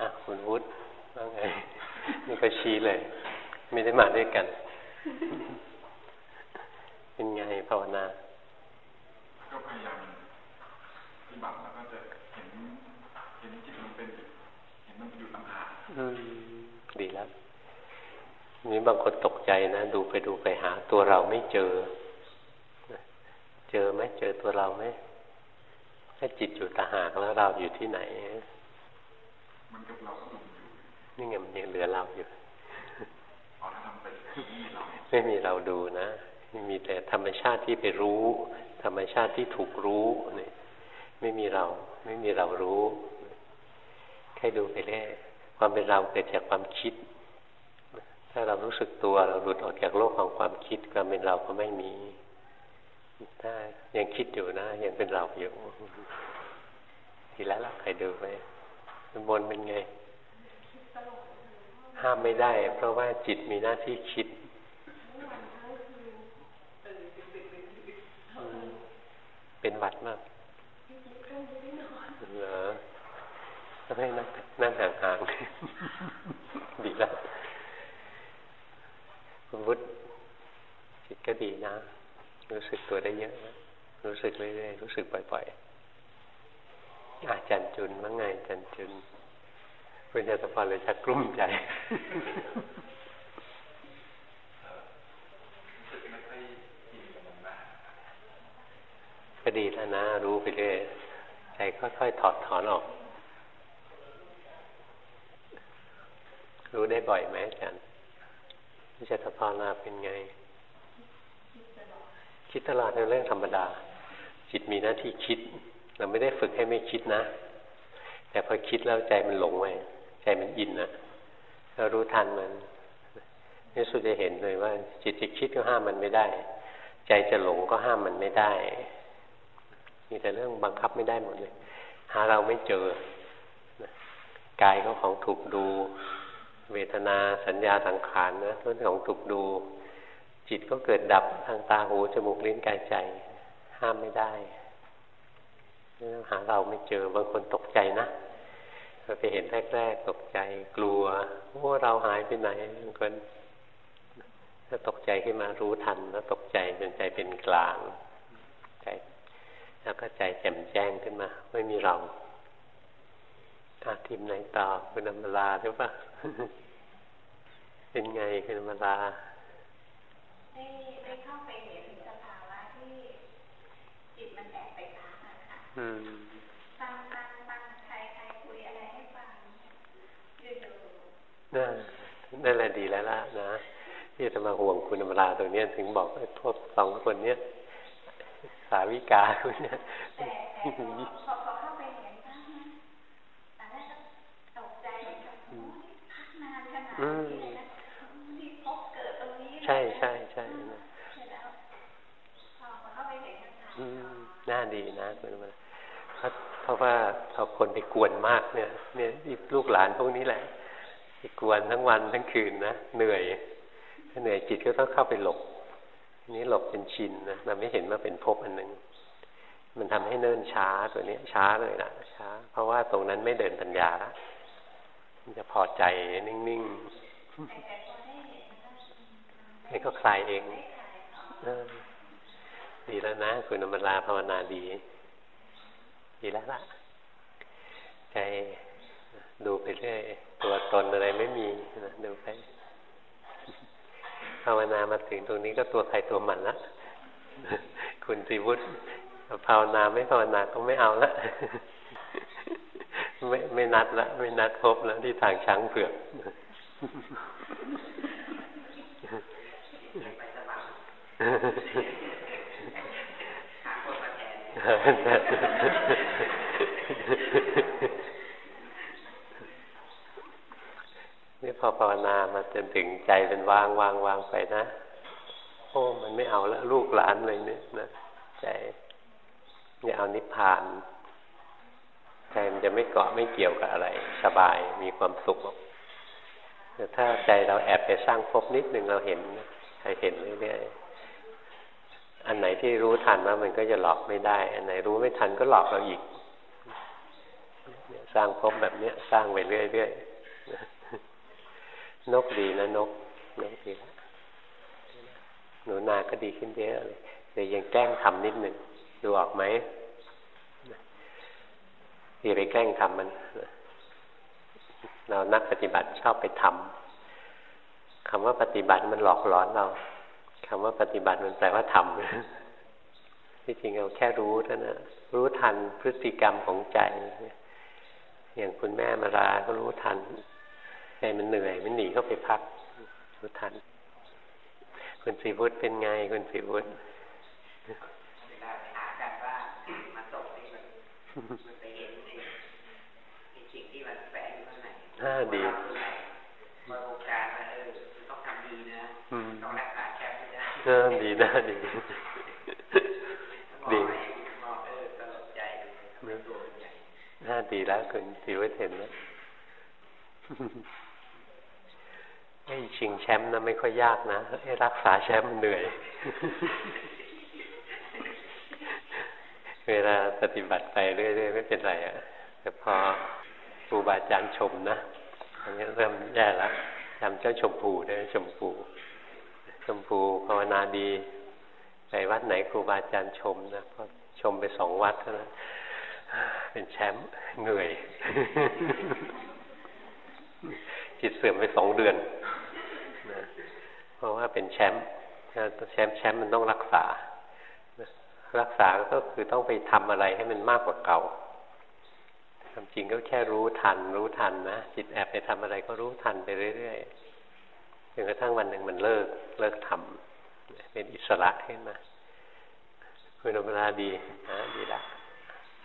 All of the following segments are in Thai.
อะคุณวุฒิว่าไงนี่ก็ชี้เลย ไม่ได้มาด้วยกัน เป็นไงภาวนา ก็พยายามปฏิบัติแล้วก็จะเห็นเห็นจิตมันเป็นเห็นมันอยู่ต่างหากดีแล้วนี่บางคนตกใจนะ ดูไปดูไปหาตัวเราไม่เจอ เจอไหมเจอตัวเราไหมถ้าจิตอยู่ตาหากแล้วเราอยู่ที่ไหน มันกับเราอยู่นี่ไงมันยังเหลือเราอยู่ไม่มีเราดูนะมีแต่ธรรมชาติที่ไปรู้ ธรรมชาติที่ถูกรู้เนี่ยไม่มีเรา ไม่มีเรารู้แค่ดูไปเรื่อยความเป็นเราเกิดจากความคิด ถ้าเรารู้สึกตัวเราหลุดออกจากโลกของความคิดความเป็นเราก็ไม่มีถ้ายังคิดอยู่นะ ยังเป็นเราอยู่ทีแล้วล่ะใครดูไปบนเป็นไง ห้ามไม่ได้ เพราะว่าจิตมีหน้าที่คิด เป็นหวัดมากเหรอต้องให้นั่งนั่งห่างๆ ดีแล้วคุณวุฒิจิตก็ดีนะ รู้สึกตัวได้เยอะนะรู้สึกเรื่อยๆรู้สึกบ่อยๆ อาจารย์จุนว่าไงอาจารย์จุนเป็นยาสพรเลยชักกลุ้มใจก็ดีแล้วนะ รู้ไปเรื่อยใจค่อยๆถอดถอนออก รู้ได้บ่อยไหมอาจารย์วิจารภาวนาเป็นไง คิดตลอดเป็นเรื่องธรรมดา จิตมีหน้าที่คิด เราไม่ได้ฝึกให้ไม่คิดนะ แต่พอคิดแล้วใจมันหลงไปใจมันอินนะเรารู้ทันมันนี่สุดจะเห็นเลยว่า จิตจะคิดก็ห้ามมันไม่ได้ ใจจะหลงก็ห้ามมันไม่ได้ มีแต่เรื่องบังคับไม่ได้หมดเลย หาเราไม่เจอกายก็ของถูกดู เวทนาสัญญาสังขารนะเรื่องของถูกดู จิตก็เกิดดับทางตาหูจมูกลิ้นกายใจ ห้ามไม่ได้ หาเราไม่เจอบางคนตกใจนะเราไปเห็นแรกๆตกใจกลัวว่าเราหายไปไหนบางคนถ้าตกใจขึ้นมารู้ทันแล้วตกใจจนใจเป็นกลางใจแล้วก็ใจแจ่มแจ้งขึ้นมา ไม่มีเราอาทีมไหนต่อคุณอมลาหรือเปล่าเป็นไงคุณอมลาได้ได้เข้าไปเห็นสภาวะที่จิตมันแอบไปพัก ฟังฟังฟังใครใครคุยอะไรให้ฟังอยู่ๆนั่นนั่นแหละดีแล้วล่ะนะที่จะมาห่วงคุณอมลาตรงนี้ถึงบอกไอ้พวกสองคนเนี้ยสาวิกาคุณเนี่ยใช่ใช่ใช่น่าดีนะคุณมา เพราะว่าเราคนไปกวนมากเนี่ย เนี่ยลูกหลานพวกนี้แหละไปกวนทั้งวันทั้งคืนนะเหนื่อยถ้าเหนื่อยจิตก็ต้องเข้าไปหลบนี้หลบเป็นชินนะเราไม่เห็นว่าเป็นภพอันหนึ่งมันทำให้เนิ่นช้าตัวนี้ช้าเลยนะช้า เพราะว่าตรงนั้นไม่เดินปัญญาละมันจะพอใจนิ่งๆนี่ก็คลายเองดีแล้วนะ คุณอมราภาวนาดี ดีแล้วละใจดูไปเรื่อยตัวตนอะไรไม่มีนะดูไปภาวนามาถึงตรงนี้ก็ตัวใครตัวมันละคุณสีวุฒิภาวนาไม่ภาวนาก็ไม่เอาละไม่ไม่นัดละไม่นัดพบแล้วที่ทางช้างเผือก นี่พอภาวนามาจนถึงใจเป็นวางวางวางไปนะ โอ้มันไม่เอาแล้วลูกหลานเลยเนี่ยนะใจอย่าเอานิพพานใจมันจะไม่เกาะไม่เกี่ยวกับอะไร สบายมีความสุขแต่ถ้าใจเราแอบไปสร้างภพนิดหนึ่งเราเห็นใครเห็นเรื่อยๆ อันไหนที่รู้ทันว่ามันก็จะหลอกไม่ได้ อันไหนรู้ไม่ทันก็หลอกเราอีกสร้างภพแบบเนี้ย สร้างไปเรื่อยๆนกดีนะนกนกดีแล้วหนูนาก็ดีขึ้นเยอะเลยแต่ยังแกล้งทำนิดหนึ่งดูออกไหมอย่าไปแกล้งทำมันเรานักปฏิบัติชอบไปทำคำว่าปฏิบัติมันหลอกหลอนเรา คำว่าปฏิบัติมันแปลว่าทำที่จริงเราแค่รู้เท่านั้นรู้ทันพฤติกรรมของใจ อย่างคุณแม่มาราก็รู้ทันใจมันเหนื่อยมันหนีเข้าไปพักรู้ทัน คุณสีวุฒิเป็นไงคุณสีวุฒิเวลาไปหากันว่ามาตกนี่มันไปเห็นสิ่งที่มันแฝงอยู่ข้างในดีมาโอกาสเออต้องทำดีนะต้องรักษาแชม ป์ได้ดีนะดีดีน่าดีแล้วคุณสิวเห็นแล้วไอ้ชิงแชมป์นะไม่ค่อยยากนะไอ้รักษาแชมป์เหนื่อย เวลาปฏิบัติไปเรื่อยๆไม่เป็นไรอะ่ะ แต่พอครูบาอาจารย์ชมนะอันนี้เริ่มแย่แล้วจำเจ้าชมพูได้ชมพู ชมพูภาวนาดีไปวัดไหนครูบาอาจารย์ชมนะพอชมไปสองวัดเท่านั้นเป็นแชมป์เหนื่อย จิตเสื่อมไปสองเดือนนะเพราะว่าเป็นแชมป์แชมป์แชมป์มันต้องรักษา รักษาก็คือต้องไปทำอะไรให้มันมากกว่าเก่าความจริงก็แค่รู้ทัน รู้ทันนะจิตแอบไปทำอะไรก็รู้ทันไปเรื่อยๆ จนกระทั่งวันหนึ่งมันเลิกเลิกทำเป็นอิสระขึ้นมาคุณธรราดีนะดีละ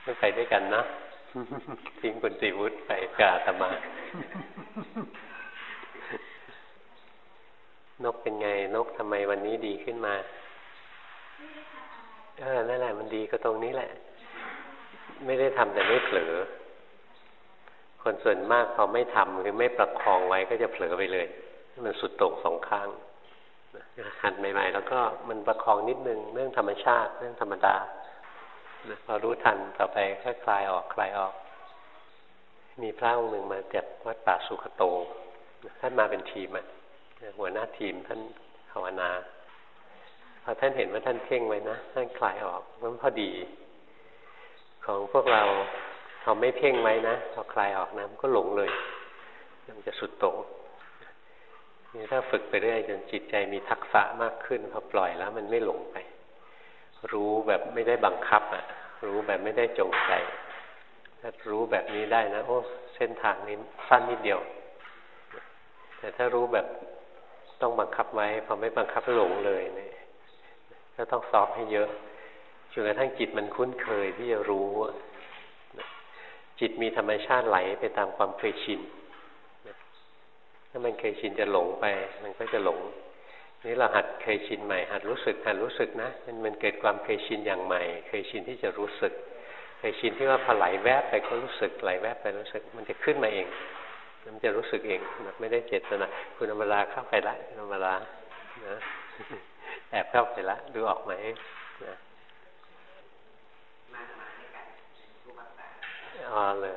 ไม่ไปด้วยกันนะทิ้งคุณสีวุฒิไปกาตมา นกเป็นไงนกทำไมวันนี้ดีขึ้นมาเออนั่นแหละมันดีก็ตรงนี้แหละ ไม่ได้ทำแต่ไม่เผลอ คนส่วนมากพอไม่ทำหรือไม่ประคองไว้ก็จะเผลอไปเลย มันสุดโต่งสองข้างหัดใหม่ ๆ แล้วก็มันประคองนิดนึงเรื่องธรรมชาติ เรื่องธรรมดาพอรู้ทันต่อไปค่อยคลายออกคลายออก มีพระองค์หนึ่งมาจากวัดป่าสุขโตท่านมาเป็นทีมอะหัวหน้าทีมท่านภาวนาพอท่านเห็นว่าท่านเพ่งไว้นะท่านคลายออกมันพอดี ของพวกเราเราไม่เพ่งไว้นะพอคลายออกนะมันก็หลงเลยมันจะสุดโต่ง นี่ถ้าฝึกไปเรื่อยจนจิตใจมีทักษะมากขึ้นพอปล่อยแล้วมันไม่หลงไป รู้แบบไม่ได้บังคับอะ รู้แบบไม่ได้จงใจถ้ารู้แบบนี้ได้นะ โอ้ เส้นทางนี้สั้นนิดเดียว แต่ถ้ารู้แบบต้องบังคับไว้พอไม่บังคับหลงเลยเนี่ยก็ต้องซ้อมให้เยอะจนกระทั่งจิตมันคุ้นเคยที่จะรู้จิตมีธรรมชาติไหลไปตามความเคยชิน ถ้ามันเคยชินจะหลงไป มันก็จะหลง นี่เราหัดเคยชินใหม่ หัดรู้สึกหัดรู้สึกนะ มันมันเกิดความเคยชินอย่างใหม่ เคยชินที่จะรู้สึก เคยชินที่ว่าพอไหลแวบไปก็รู้สึกไหลแวบไปรู้สึก มันจะขึ้นมาเอง มันจะรู้สึกเองไม่ได้เจตนาคุณธรรมราเข้าไปละธรรมรานะแอบเข้าไปละดูออกไหมนะอ๋อเหรอ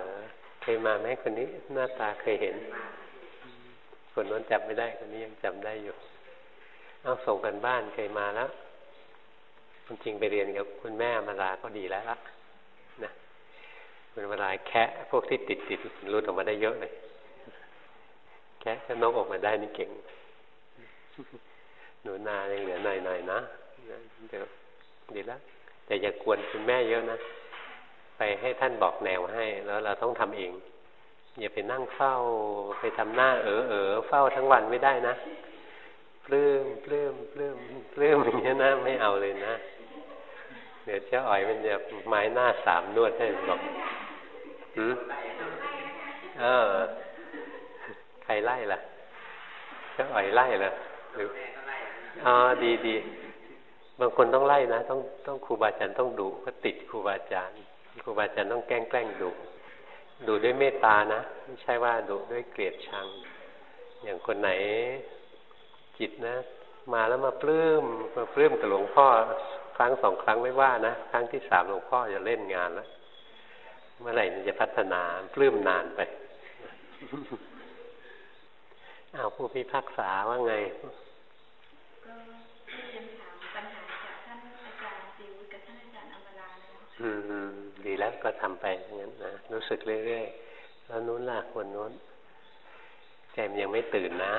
เคยมาไหมคนนี้หน้าตาเคยเห็น คนนั้นจำไม่ได้คนนี้ยังจำได้อยู่เอาส่งกันบ้านเคยมาแล้วคุณจริงไปเรียนกับคุณแม่มาลาก็ดีแล้วละนะคุณมาลาแคะพวกที่ติดติดรุดออกมาได้เยอะเลย แคะก็นกออกมาได้นี่เก่ง หนูนายังเหลือหน่อยหน่อยนะเดี๋ยวดีแล้วแต่อย่ากวนคุณแม่เยอะนะไปให้ท่านบอกแนวให้ แล้วเราต้องทำเอง อย่าไปนั่งเฝ้าไปทำหน้าเออเออเฝ้าทั้งวันไม่ได้นะปลื้มปลื้มปลื้มปลื้มอย่างนี้นะไม่เอาเลยนะ เดี๋ยวเจ้าอ๋อยมันจะไม้หน้าสามนวดให้บอกหืมเออใครไล่ล่ะเจ้าอ๋อยไล่ล่ะหรืออ๋อดีดีบางคนต้องไล่นะ ต้องต้องครูบาอาจารย์ต้องดุเพราะติดครูบาอาจารย์ครูบาอาจารย์ต้องแกล้งแกล้งดุ ดุด้วยเมตตานะ ไม่ใช่ว่าดุด้วยเกลียดชัง อย่างคนไหนจิตนะ มาแล้วมาปลื้มมาปลื้มกับหลวงพ่อครั้งสองครั้งไม่ว่านะ ครั้งที่สามหลวงพ่อจะเล่นงานแล้วมื่อไหร่มันจะพัฒนาปลื้มนานไปเอาผู้พิพากษาว่าไงก็เรียนถามปัญหาจากท่านอาจารย์จิวกับท่านอาจารย์อมราแล้วอืม ดีแล้วก็ทำไปอย่างนั้นนะรู้สึกเรื่อยๆแล้วนู้นล่ะคนนู้นใจมันยังไม่ตื่นนะ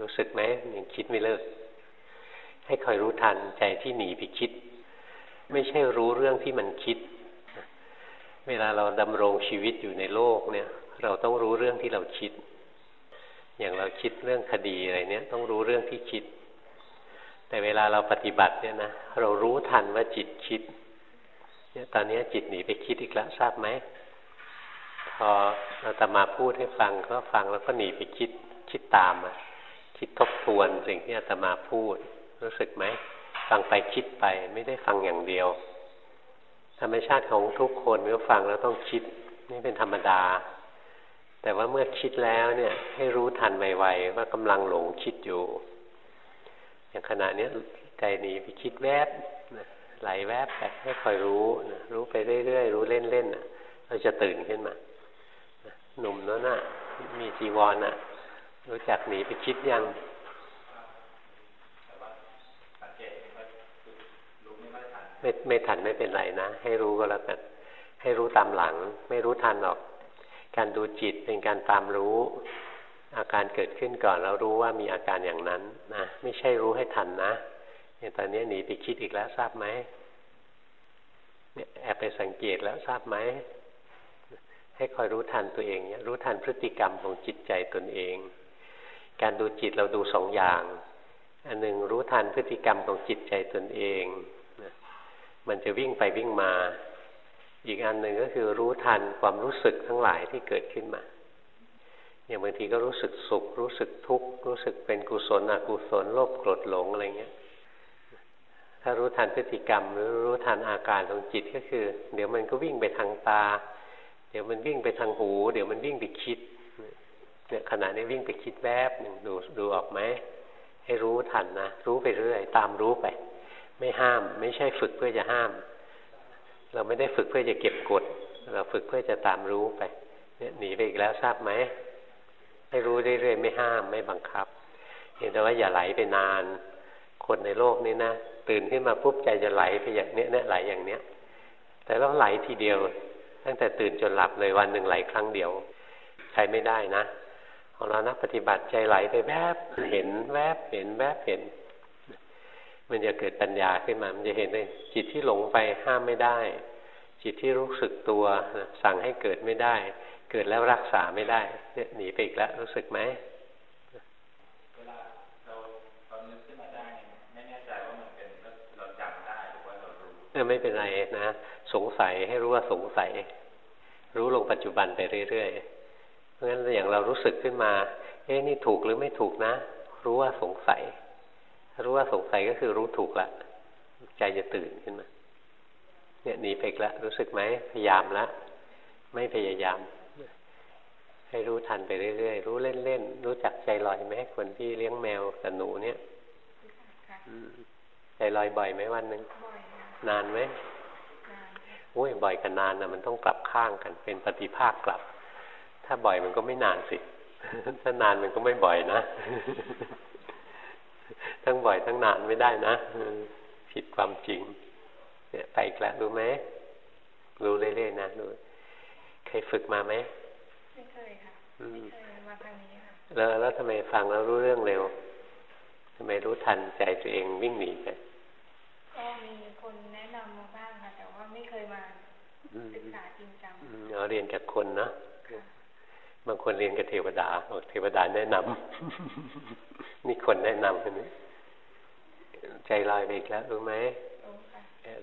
รู้สึกไหมยังคิดไม่เลิก ให้คอยรู้ทันใจที่หนีไปคิด ไม่ใช่รู้เรื่องที่มันคิด เวลาเราดำรงชีวิตอยู่ในโลกเนี่ย เราต้องรู้เรื่องที่เราคิด อย่างเราคิดเรื่องคดีอะไรเนี่ยต้องรู้เรื่องที่คิด แต่เวลาเราปฏิบัติเนี่ยนะเรารู้ทันว่าจิตคิด เนี่ยตอนนี้จิตหนีไปคิดอีกแล้วทราบไหมพอเราตมาพูดให้ฟังก็ฟังแล้วก็หนีไปคิดคิดตามอะคิดทบทวนสิ่งที่อาตมาพูด รู้สึกไหมฟังไปคิดไปไม่ได้ฟังอย่างเดียว ธรรมชาติของทุกคนเมื่อฟังแล้วต้องคิด นี่เป็นธรรมดา แต่ว่าเมื่อคิดแล้วเนี่ย ให้รู้ทันไวๆว่ากำลังหลงคิดอยู่ อย่างขณะนี้ใจหนีไปคิดแวบ ไหลแวบไปให้คอยรู้รู้ไปเรื่อยๆ รู้เล่นๆเราจะตื่นขึ้นมาหนุ่มนั้นน่ะ มีจีวรน่ะ รู้จักหนีไปคิดยังไม่ไม่ทันไม่เป็นไรนะ ให้รู้ก็แล้วกันให้รู้ตามหลัง ไม่รู้ทันหรอก การดูจิตเป็นการตามรู้ อาการเกิดขึ้นก่อนแล้วรู้ว่ามีอาการอย่างนั้นนะไม่ใช่รู้ให้ทันนะ เนี่ยตอนนี้หนีไปคิดอีกแล้วทราบไหมเนี่ยแอบไปสังเกตแล้วทราบไหมให้คอยรู้ทันตัวเองเนี่ยรู้ทันพฤติกรรมของจิตใจตนเอง การดูจิตเราดูสองอย่าง อันหนึ่งรู้ทันพฤติกรรมของจิตใจตนเองมันจะวิ่งไปวิ่งมา อีกอันหนึ่งก็คือรู้ทันความรู้สึกทั้งหลายที่เกิดขึ้นมาอย่างบางทีก็รู้สึกสุข รู้สึกทุกข์รู้สึกเป็นกุศลอกุศลโลภโกรธหลงอะไรเงี้ย ถ้ารู้ทันพฤติกรรม หรือรู้ทันอาการของจิตก็คือ เดี๋ยวมันก็วิ่งไปทางตา เดี๋ยวมันวิ่งไปทางหู เดี๋ยวมันวิ่งไปคิดเนี่ยขณะนี้วิ่งไปคิดแวบหนึ่งดูดูออกไหมให้รู้ทันนะรู้ไปเรื่อยตามรู้ไป ไม่ห้าม ไม่ใช่ฝึกเพื่อจะห้าม เราไม่ได้ฝึกเพื่อจะเก็บกด เราฝึกเพื่อจะตามรู้ไปเนี่ยหนีไปอีกแล้วทราบไหมให้รู้เรื่อยๆไม่ห้ามไม่บังคับ เห็นแต่ว่าอย่าไหลไปนาน คนในโลกนี้นะ ตื่นขึ้นมาปุ๊บใจจะไหลไปอย่างเนี้ยเนี่ยไหลอย่างเนี้ย แต่เราไหลทีเดียว ตั้งแต่ตื่นจนหลับเลยวันหนึ่งไหลครั้งเดียว ใช้ไม่ได้นะของเรานักปฏิบัติใจไหลไปแวบเห็นแวบเห็นแวบเห็น มันจะเกิดปัญญาขึ้นมา มันจะเห็นเลยจิตที่หลงไปห้ามไม่ได้ จิตที่รู้สึกตัวสั่งให้เกิดไม่ได้ เกิดแล้วรักษาไม่ได้เนี่ยหนีไปอีกแล้วรู้สึกไหมเวลาเราเรานึกขึ้นมาได้ไม่แน่ใจว่ามันเป็นเราจำได้หรือว่าเรารู้เออไม่เป็นไรนะ สงสัยให้รู้ว่าสงสัย รู้ลงปัจจุบันไปเรื่อยๆเพราะฉะนั้นอย่างเรารู้สึกขึ้นมา เอ๊ะนี่ถูกหรือไม่ถูกนะ รู้ว่าสงสัย รู้ว่าสงสัยก็คือรู้ถูกละใจจะตื่นขึ้นมา เนี่ยหนีไปละรู้สึกไหมพยายามละไม่พยายาม ให้รู้ทันไปเรื่อยๆรู้เล่นๆรู้จักใจลอยไหมคนที่เลี้ยงแมวกับหนูเนี่ยใจลอยบ่อยไหมวันหนึ่ง นานไหมโอ้ยบ่อยกับนานนะมันต้องกลับข้างกัน เป็นปฏิภาคกลับ ถ้าบ่อยมันก็ไม่นานสิ ถ้านานมันก็ไม่บ่อยนะ ทั้งบ่อยทั้งนานไม่ได้นะผิดความจริง เนี่ยไปอีกแล้วรู้ไหมรู้เรื่อยๆนะรู้เคยฝึกมาไหมไม่เคยค่ะไม่เคยมาทางนี้ค่ะแล้วแล้วทำไมฟังแล้วรู้เรื่องเร็วทำไมรู้ทันใจตัวเองวิ่งหนีไปก็มีคนแนะนำมาบ้างค่ะ แต่ว่าไม่เคยมา ศึกษาจริงจังเราเรียนจากคนนะบางคนเรียนกับเทวดาเทวดาแนะนำนี่คนแนะนำใช่ไหมใจลอยไปอีกแล้วรู้ไหม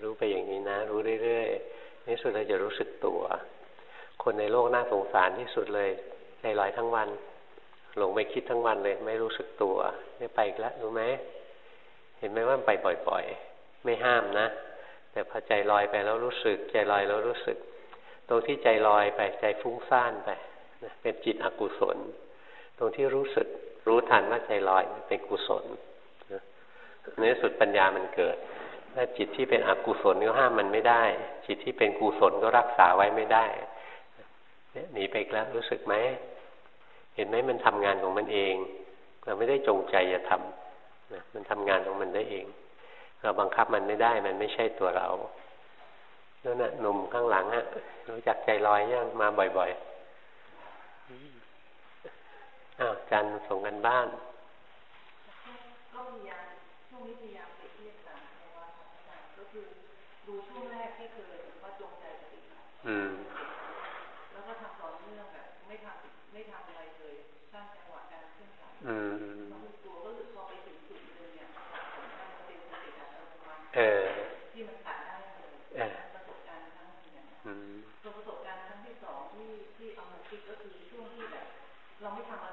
รู้ไปอย่างนี้นะ รู้เรื่อยๆนี่สุดเราจะรู้สึกตัว คนในโลกน่าสงสารที่สุดเลย ใจลอยทั้งวัน หลงไปคิดทั้งวันเลย ไม่รู้สึกตัวนี่ไปอีกแล้วรู้ไหมเห็นไหมว่าไปบ่อย ๆ ไม่ห้ามนะ แต่พอใจลอยไปแล้วรู้สึก ใจลอยแล้วรู้สึก ตรงที่ใจลอยไปใจฟุ้งซ่านไปเป็นจิตอกุศล ตรงที่รู้สึกรู้ทันว่าใจลอยเป็นกุศลในสุดปัญญามันเกิดถ้าจิตที่เป็นอกุศลก็ห้ามมันไม่ได้ จิตที่เป็นกุศลก็รักษาไว้ไม่ได้เนี่ยหนีไปแล้วรู้สึกไหมเห็นไหมมันทำงานของมันเอง เราไม่ได้จงใจจะทำนะมันทำงานของมันได้เอง เราบังคับมันไม่ได้ มันไม่ใช่ตัวเรานั่นน่ะหนุ่มข้างหลังอะรู้จักใจลอยยังมาบ่อยๆอ้าวจันส่งกันบ้านก็พยายามช่วงนี้พยายามไปเทียบกันว่าก็คือดูช่วงแรกที่เคยว่าจงใจปฏิบัติแล้วก็ทำต่อเนื่องแบบไม่ทำไม่ทำอะไรเลยสร้างจังหวะการเคลื่อนไหวตัวก็คือพอไปถึงจุดนึงเนี่ยมันเป็นสติอั ตโนมัติที่มันตัดได้เลยประสบการณ์ครั้งนึงเนี่ยตัวประสบการณ์ครั้งที่สองที่ที่เอามาคิดก็คือช่วงที่แบบเราไม่ทำอะไร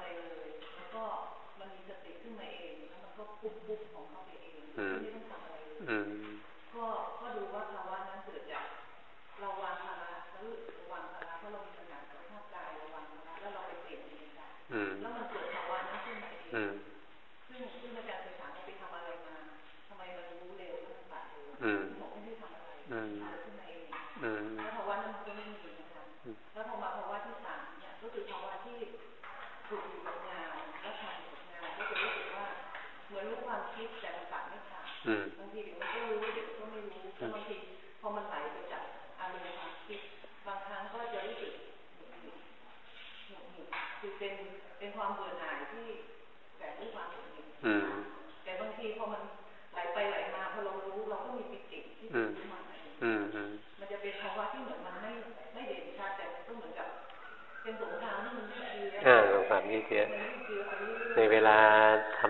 ตั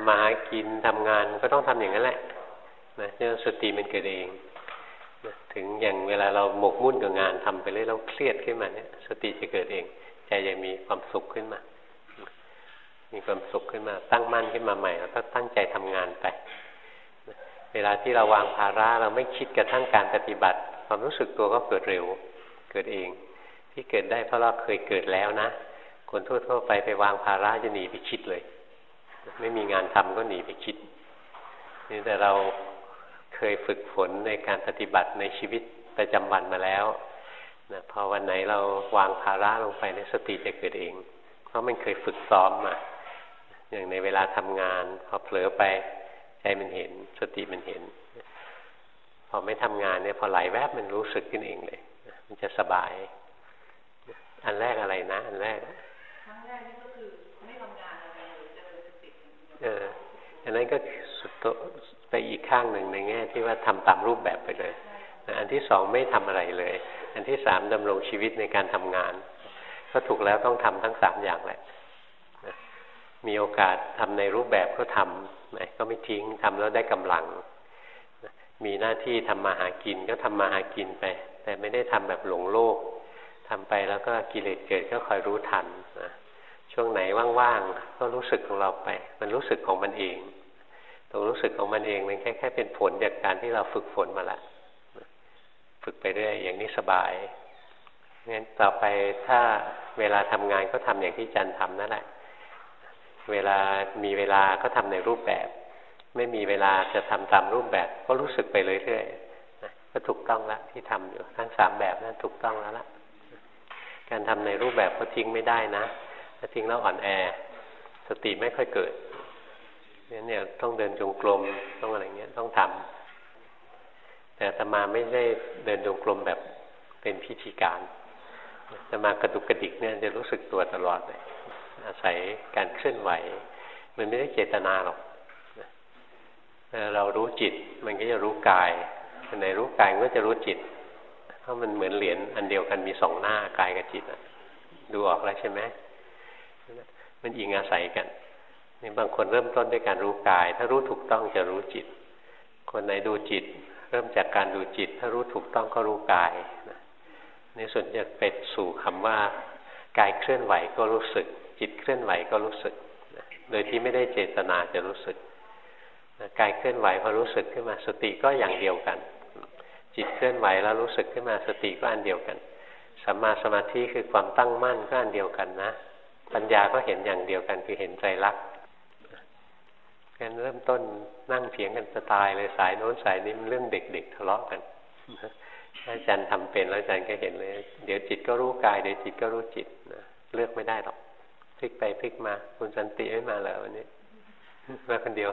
ำมาหากินทำงานก็ต้องทำอย่างนั้นแหละนะเนี่ยสติมันเกิดเองนะถึงอย่างเวลาเราหมกมุ่นกับงานทำไปเรื่อยเราเครียดขึ้นมาเนี่ย สติจะเกิดเอง ใจจะมีความสุขขึ้นมา มีความสุขขึ้นมา ตั้งมั่นขึ้นมาใหม่แล้วก็ตั้งใจทำงานไปเวลาที่เราวางภาระเราไม่คิดกระทั่งการปฏิบัติ ความรู้สึกตัวก็เกิดเร็ว เกิดเอง ที่เกิดได้เพราะเราเคยเกิดแล้วนะ คนทั่วๆไปไปวางภาระจะหนีไปคิดเลย ไม่มีงานทำก็หนีไปคิด นี่แต่เราเคยฝึกฝนในการปฏิบัติในชีวิตประจำวันมาแล้วนะพอวันไหนเราวางภาระลงไปในสติจะเกิดเอง เพราะมันเคยฝึกซ้อมมาอย่างในเวลาทำงาน พอเผลอไปใจมันเห็น สติมันเห็น พอไม่ทำงานเนี่ยพอไหลแวบมันรู้สึกขึ้นเองเลย มันจะสบาย อันแรกอะไรนะ อันแรก เอออันนั้นก็สุดโตไปอีกข้างหนึ่งในแง่ที่ว่าทำตามรูปแบบไปเลย อันที่สองไม่ทำอะไรเลย อันที่สามดำรงชีวิตในการทำงาน ก็ถูกแล้วต้องทำทั้งสามอย่างแหละมีโอกาสทำในรูปแบบก็ทำนะก็ไม่ทิ้งทำแล้วได้กำลัง มีหน้าที่ทำมาหากินก็ทำมาหากินไป แต่ไม่ได้ทำแบบหลงโลกทำไปแล้วก็กิเลสเกิดก็คอยรู้ทันนะ ช่วงไหนว่างๆก็รู้สึกของเราไป มันรู้สึกของมันเองตรงรู้สึกของมันเองมันแค่แค่เป็นผลจากการที่เราฝึกฝนมาละฝึกไปเรื่อยอย่างนี้สบายงั้นต่อไปถ้าเวลาทำงานก็ทำอย่างที่จันทำนั่นแหละ เวลามีเวลาก็ทำในรูปแบบ ไม่มีเวลาจะทำตามรูปแบบ ก็รู้สึกไปเรื่อยๆก็ถูกต้องละที่ทำอยู่ทั้งสามแบบนั้นถูกต้องแล้วละการทำในรูปแบบก็ทิ้งไม่ได้นะ ถ้าทิ้งแล้วอ่อนแอ สติไม่ค่อยเกิดเนี่ยต้องเดินจงกรมต้องอะไรเงี้ยต้องทำแต่ตมาไม่ได้เดินจงกรมแบบเป็นพิธีการตมากระดุกกระดิกเนี่ยจะรู้สึกตัวตลอดเลยอาศัยการเคลื่อนไหว มันไม่ได้เจตนาหรอกเรารู้จิตมันก็จะรู้กายในรู้กายก็จะรู้จิต เพราะมันเหมือนเหรียญอันเดียวกันมีสองหน้ากายกับจิตอะดูออกแล้วใช่ไหม มันอิงอาศัยกันนี่บางคนเริ่มต้นด้วยการรู้กาย ถ้ารู้ถูกต้องจะรู้จิต คนไหนดูจิต เริ่มจากการดูจิต ถ้ารู้ถูกต้องก็รู้กายนี่ส่วนจะเป็นสู่คำว่ากายเคลื่อนไหวก็รู้สึก จิตเคลื่อนไหวก็รู้สึก โดยที่ไม่ได้เจตนาจะรู้สึกกายเคลื่อนไหวพอรู้สึกขึ้นมาสติก็อย่างเดียวกัน จิตเคลื่อนไหวแล้วรู้สึกขึ้นมาสติก็อันเดียวกันสัมมาสมาธิคือความตั้งมั่นก็อันเดียวกันนะ ปัญญาก็เห็นอย่างเดียวกันคือเห็นใจรักงั้นเริ่มต้นนั่งเถียงกันจะตายเลยสายโน้นสายนี้มันเรื่องเด็กๆทะเลาะกันอาจารย์ทำเป็นแล้วอาจารย์ก็เห็นเลย เดี๋ยวจิตก็รู้กายเดี๋ยวจิตก็รู้จิตนะเลือกไม่ได้หรอกพลิกไปพลิกมา คุณสันติไม่มาแล้ววันนี้มาคนเดียว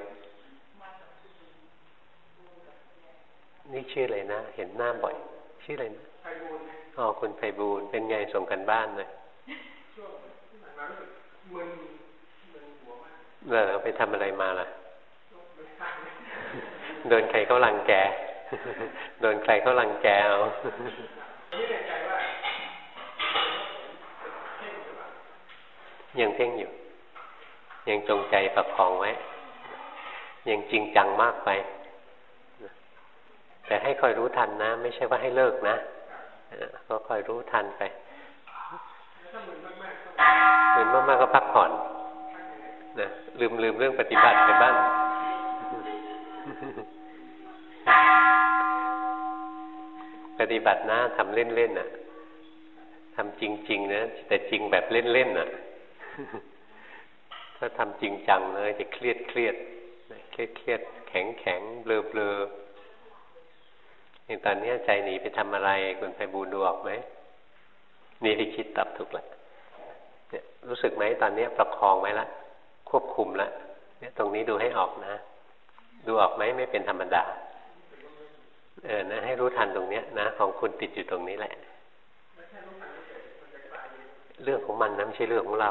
นี่ชื่ออะไรนะ เห็นหน้าบ่อย ชื่ออะไรนะอ๋อคุณไพบูลเป็นไงส่งกันบ้านเลย เออไปทำอะไรมาล่ะโดนใครเขาลังแกโดนใครเขาลังแกเอายังเพ่งอยู่ ยังจงใจประคองไว้ ยังจริงจังมากไป แต่ให้คอยรู้ทันนะ ไม่ใช่ว่าให้เลิกนะก็คอยรู้ทันไป มือนมากๆก็พักผ่อนนะลืมลืมเรื่องปฏิบัติไปบ้างปฏิบัตินะทำเล่นๆน่ะทำจริง ๆ นะแต่จริงแบบเล่นๆน่ะ ถ้าทำจริงจังเลยจะเครียดเครียดเครียดเครียดแข็งแข็งเบลอเบลออย่างตอนนี้ใจหนีไปทำอะไร คุณไปบูดูออกไหมนี่ที่คิดตับถูกแล้ว รู้สึกไหมตอนนี้ประคองไว้ละควบคุมแล้วเนี่ยตรงนี้ดูให้ออกนะ ดูออกไหมไม่เป็นธรรมดา เออนะให้รู้ทันตรงเนี้ยนะ ของคุณติดอยู่ตรงนี้แหละ เรื่องของมันนะไม่ใช่เรื่องของเรา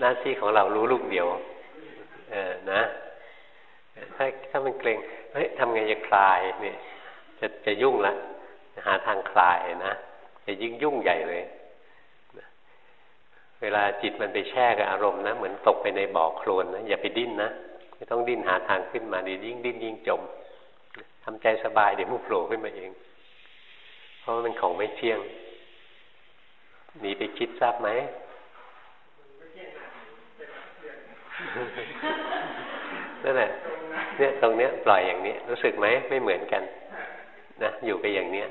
หน้าที่ของเรารู้ลูกเดียว เออนะ ถ้าถ้ามันเกรงเฮ้ยทำไงจะคลายเนี่ยจะจะยุ่งละหาทางคลายนะจะยิ่งยุ่งใหญ่เลย เวลาจิตมันไปแช่กับอารมณ์นะเหมือนตกไปในบ่อโคลนนะอย่าไปดิ้นนะไม่ต้องดิ้นหาทางขึ้นมาดียิ่งดิ้นยิ่งจมทำใจสบายเดี๋ยวมุโผล่ขึ้นมาเอง เพราะมันของไม่เที่ยงหนีไปคิดทราบไหมนั่นแหละเนี่ยตรงเนี้ยปล่อยอย่างนี้รู้สึกไหมไม่เหมือนกันนะอยู่ไปอย่างเนี้ย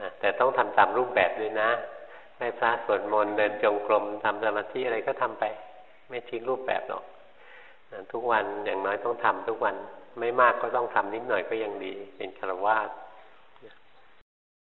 นะแต่ต้องทำตามรูปแบบด้วยนะ ไหว้พระสวดมนต์เดินจงกรมทำสมาธิอะไรก็ทำไป ไม่ทิ้งรูปแบบหรอกทุกวันอย่างน้อยต้องทำทุกวันไม่มากก็ต้องทำนิดหน่อยก็ยังดี เป็นคารวาส